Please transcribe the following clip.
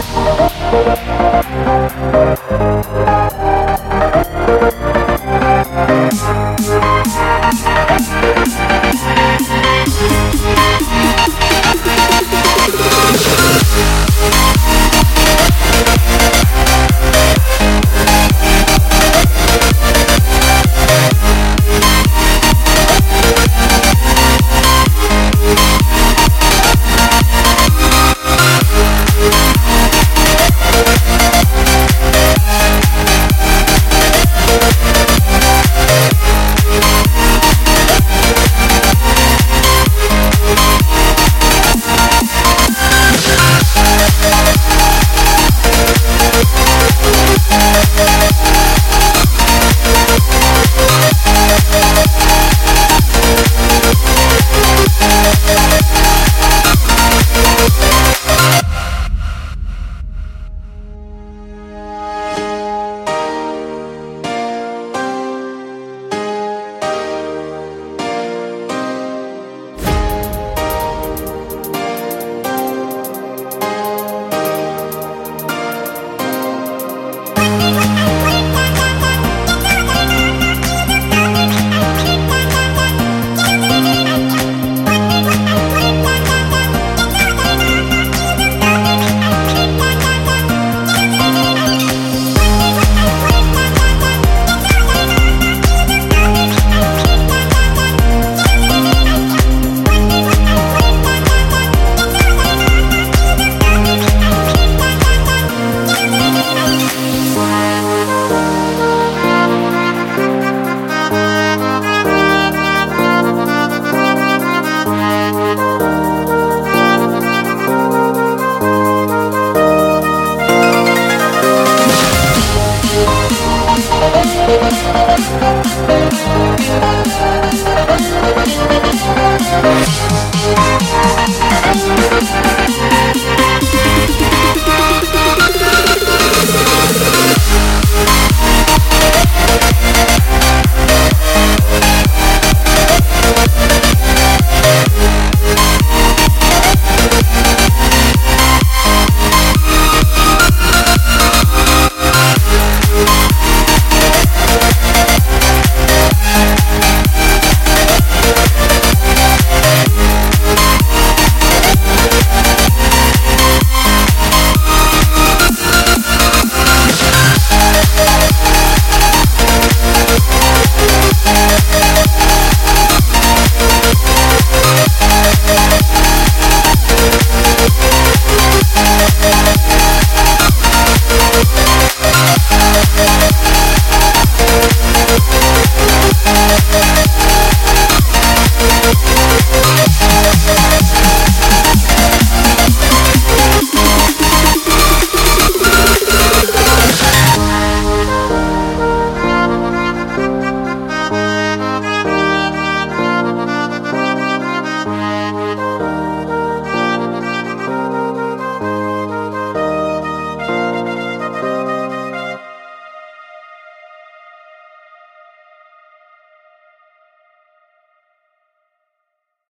Thank you. Thank